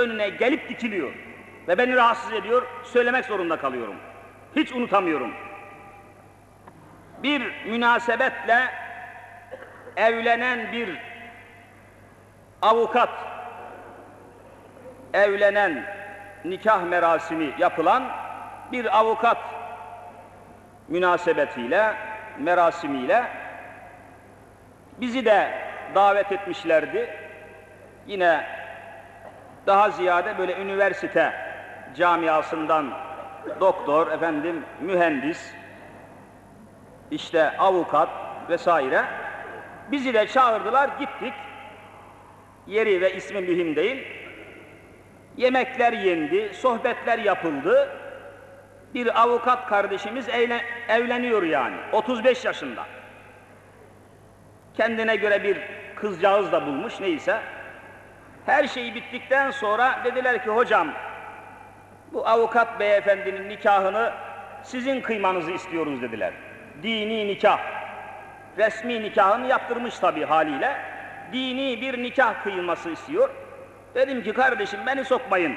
önüne gelip dikiliyor. Ve beni rahatsız ediyor, söylemek zorunda kalıyorum. Hiç unutamıyorum. Bir münasebetle evlenen bir avukat, evlenen nikah merasimi yapılan bir avukat münasebetiyle, merasimiyle bizi de davet etmişlerdi. Yine daha ziyade böyle üniversite camiasından doktor, efendim mühendis, işte avukat vesaire. Bizi de çağırdılar, gittik. Yeri ve ismi mühim değil. Yemekler yendi, sohbetler yapıldı. Bir avukat kardeşimiz evlen evleniyor yani, 35 yaşında. Kendine göre bir kızcağız da bulmuş neyse. Her şey bittikten sonra dediler ki hocam bu avukat beyefendinin nikahını sizin kıymanızı istiyoruz dediler. Dini nikah. Resmi nikahını yaptırmış tabii haliyle. Dini bir nikah kıyılması istiyor. Dedim ki kardeşim beni sokmayın.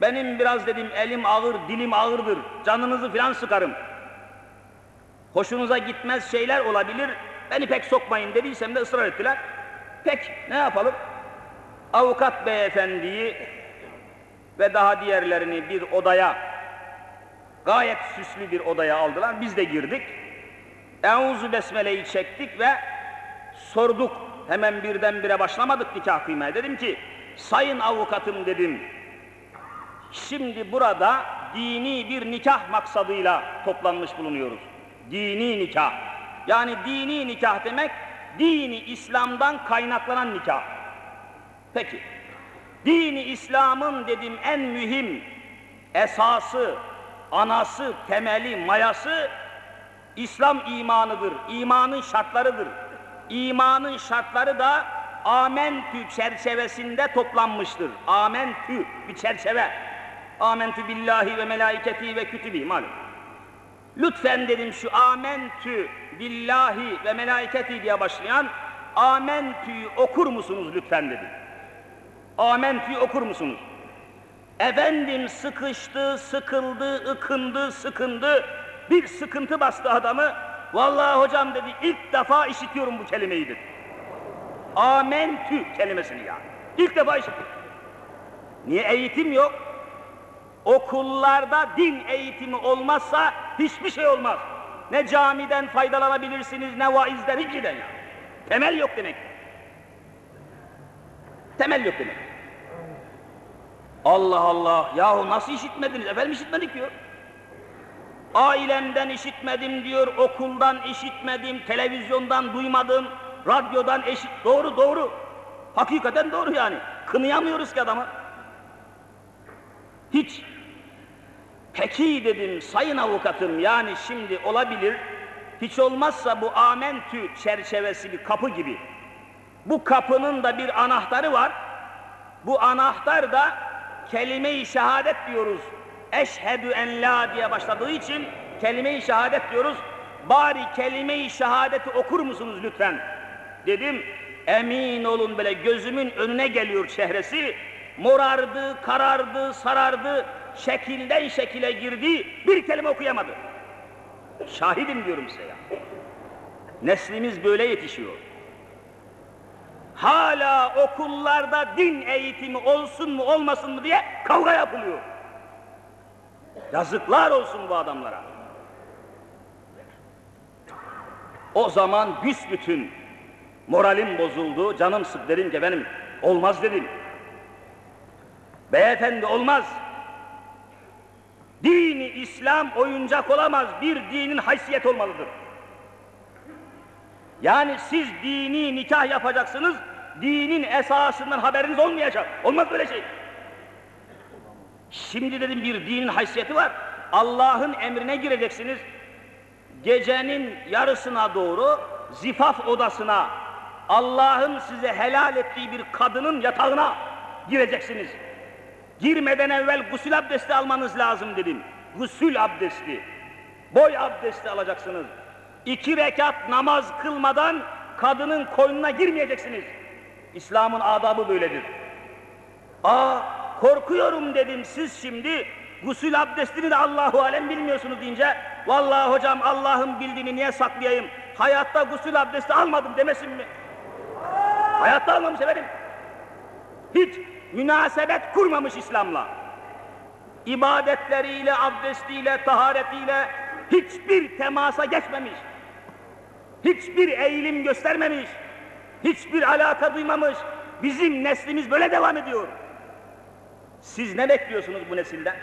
Benim biraz dedim elim ağır, dilim ağırdır. Canınızı filan sıkarım. Hoşunuza gitmez şeyler olabilir. Beni pek sokmayın dediysem de ısrar ettiler. Pek ne yapalım? Avukat beyefendiyi ve daha diğerlerini bir odaya, gayet süslü bir odaya aldılar. Biz de girdik. Euzu Besmele'yi çektik ve sorduk. Hemen birdenbire başlamadık nikah kıymaya. Dedim ki, sayın avukatım dedim, şimdi burada dini bir nikah maksadıyla toplanmış bulunuyoruz. Dini nikah. Yani dini nikah demek, dini İslam'dan kaynaklanan nikah. Peki, dini İslam'ın dedim en mühim esası, anası, temeli, mayası İslam imanıdır, imanın şartlarıdır. İmanın şartları da amentü çerçevesinde toplanmıştır. Amentü bir çerçeve. Amentü billahi ve melaiketi ve kütübi malum. Lütfen dedim şu amentü billahi ve melaiketi diye başlayan amentü'yü okur musunuz lütfen dedim. Amentü'yü okur musunuz? Efendim sıkıştı, sıkıldı, ıkındı, sıkındı. Bir sıkıntı bastı adamı. Vallahi hocam dedi ilk defa işitiyorum bu kelimeyi dedi. Amentü kelimesini ya. İlk defa işitiyorum. Niye eğitim yok? Okullarda din eğitimi olmazsa hiçbir şey olmaz. Ne camiden faydalanabilirsiniz ne vaizden hiçbirden ya. Temel yok demek. Temel yok demek. Allah Allah, yahu nasıl işitmediniz? Efendim işitmedik diyor. Ailemden işitmedim diyor, okuldan işitmedim, televizyondan duymadım, radyodan eşit... Doğru doğru. Hakikaten doğru yani. Kınıyamıyoruz ki adamı. Hiç. Peki dedim sayın avukatım yani şimdi olabilir. Hiç olmazsa bu amentü çerçevesi bir kapı gibi. Bu kapının da bir anahtarı var. Bu anahtar da kelime-i şehadet diyoruz. Eşhedü en la diye başladığı için kelime-i şehadet diyoruz. Bari kelime-i şehadeti okur musunuz lütfen? Dedim, emin olun böyle gözümün önüne geliyor çehresi. Morardı, karardı, sarardı, şekilden şekile girdi, bir kelime okuyamadı. Şahidim diyorum size ya. Neslimiz böyle yetişiyor. Hala okullarda din eğitimi olsun mu olmasın mı diye kavga yapılıyor. Yazıklar olsun bu adamlara. O zaman büsbütün moralim bozuldu, canım sık dedim ki benim olmaz dedim. Beyefendi olmaz. Dini İslam oyuncak olamaz, bir dinin haysiyet olmalıdır. Yani siz dini nikah yapacaksınız, dinin esasından haberiniz olmayacak. Olmaz böyle şey. Şimdi dedim bir dinin haysiyeti var. Allah'ın emrine gireceksiniz. Gecenin yarısına doğru zifaf odasına Allah'ın size helal ettiği bir kadının yatağına gireceksiniz. Girmeden evvel gusül abdesti almanız lazım dedim. Gusül abdesti. Boy abdesti alacaksınız. İki rekat namaz kılmadan kadının koynuna girmeyeceksiniz. İslam'ın adabı böyledir. Aa korkuyorum dedim siz şimdi gusül abdestini de Allahu alem bilmiyorsunuz deyince vallahi hocam Allah'ın bildiğini niye saklayayım? Hayatta gusül abdesti almadım demesin mi? Hayatta almamış efendim. Hiç münasebet kurmamış İslam'la. İbadetleriyle, abdestiyle, taharetiyle hiçbir temasa geçmemiş. Hiçbir eğilim göstermemiş. Hiçbir alaka duymamış. Bizim neslimiz böyle devam ediyor. Siz ne bekliyorsunuz bu nesilden?